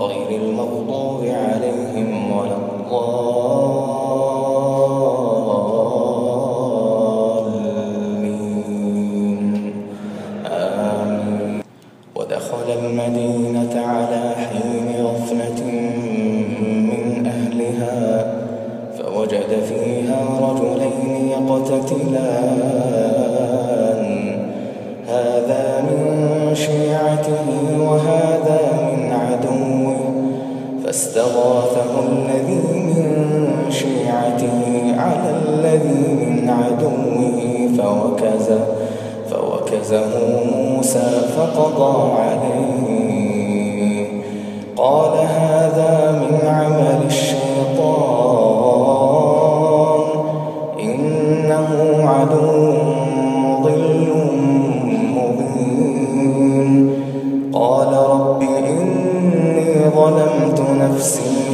غير المغضوب عليهم ولا الضالين. آمين ودخل المدينة على حين غفلة من أهلها فوجد فيها رجلين يقتتلان. هذا من شيعته وهذا من فاستغاثه الذي من شيعته على الذي من عدوه فوكزه فوكزه موسى فقضى عليه. قال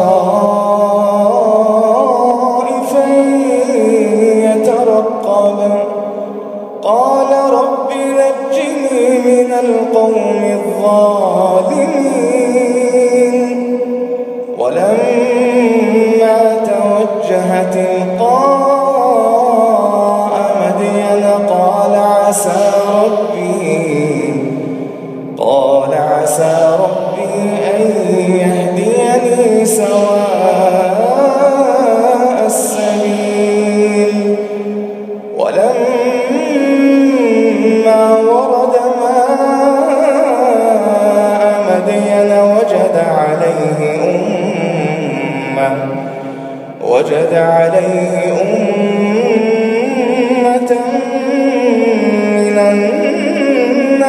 all.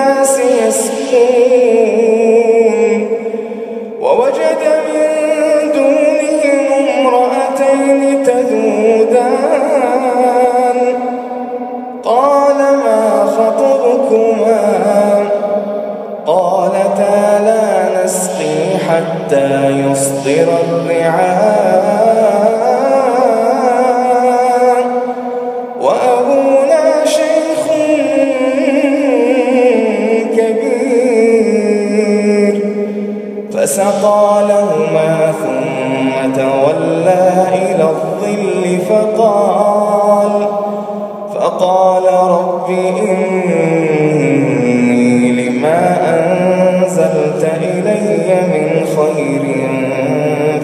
الناس يسكون ووجد إني لما أنزلت إلي من خير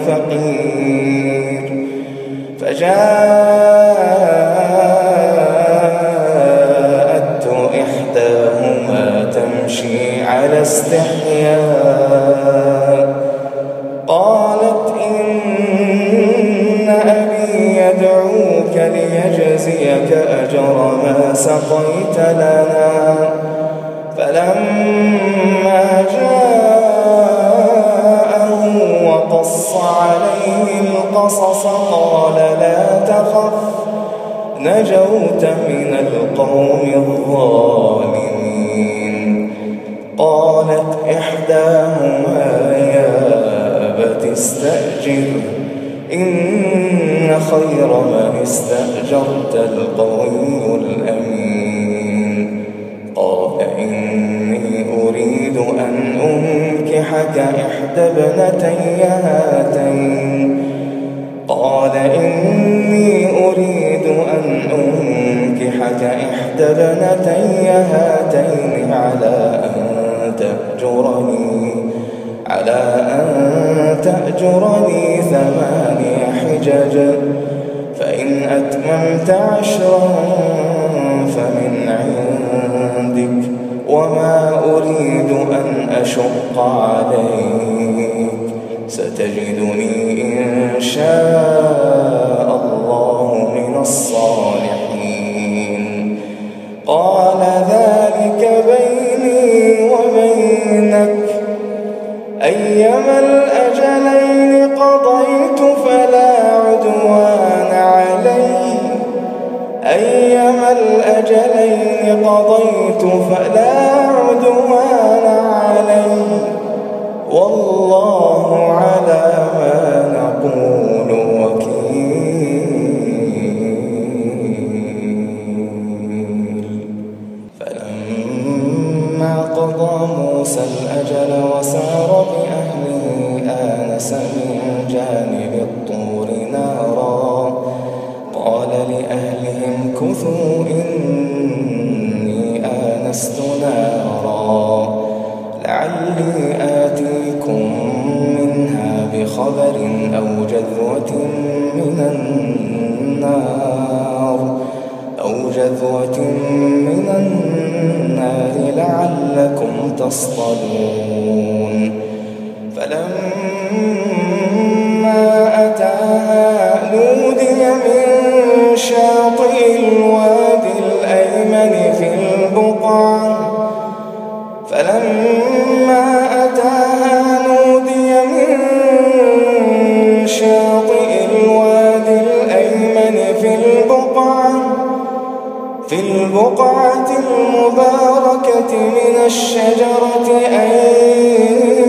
فقير. فجاءت إحداهما تمشي على استحياء سقيت لنا. فلما جاءه وقص عليه القصص قال لا تخف نجوت من القوم الظالمين. قالت إحداهما يا أبت استأجر إن خير من استأجرت القوي أريد أن أنكحك إحدى ابنتي هاتين. قال إني أريد أن أنكحك إحدى ابنتي هاتين على أن تأجرني على أن تأجرني ثماني حجج. فإن أتممت عشرا فمن عندك. وما أريد أن أشق عليك. ستجدني إن شاء الله من الصالحين. آنست نارا. لعلي آتيكم منها بخبر أو جذوة من النار. أو جذوة من النار لعلكم تصطلون. في البقعة المباركة من الشجرة أي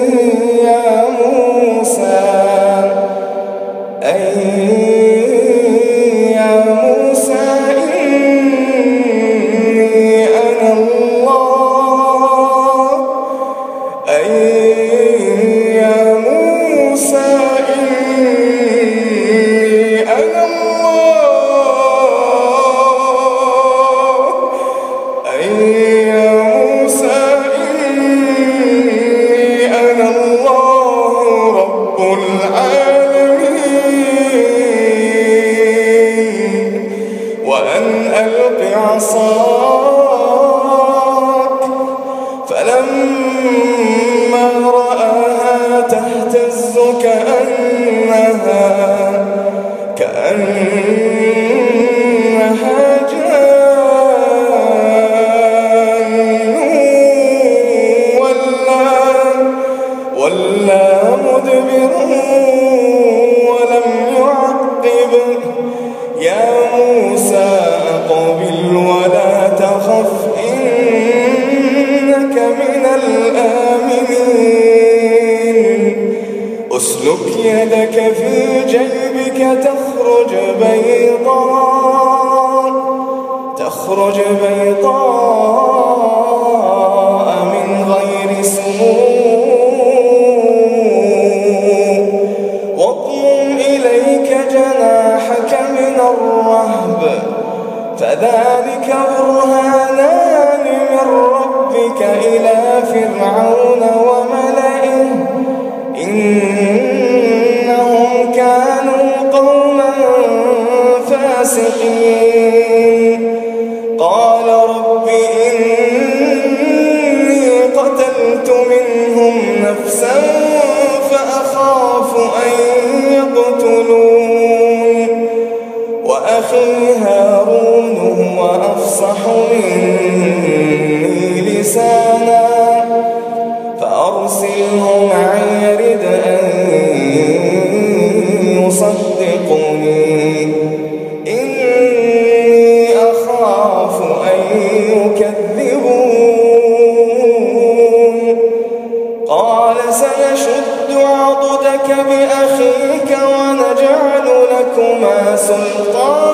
وأن ألق عصاك. فلما رآها تهتز كأنها تخرج بيضاء تخرج بيضاء من غير سمو وقم إليك جناحك من الرهب فذلك برهانان من ربك إلى فرعون وأخي هارون هو أفصح مني لسانا فأرسله معي رد أن يصدقني. إني أخاف أن يكذبون. قال سنشد عضدك بأخيك ونجعل لكما سلطانا.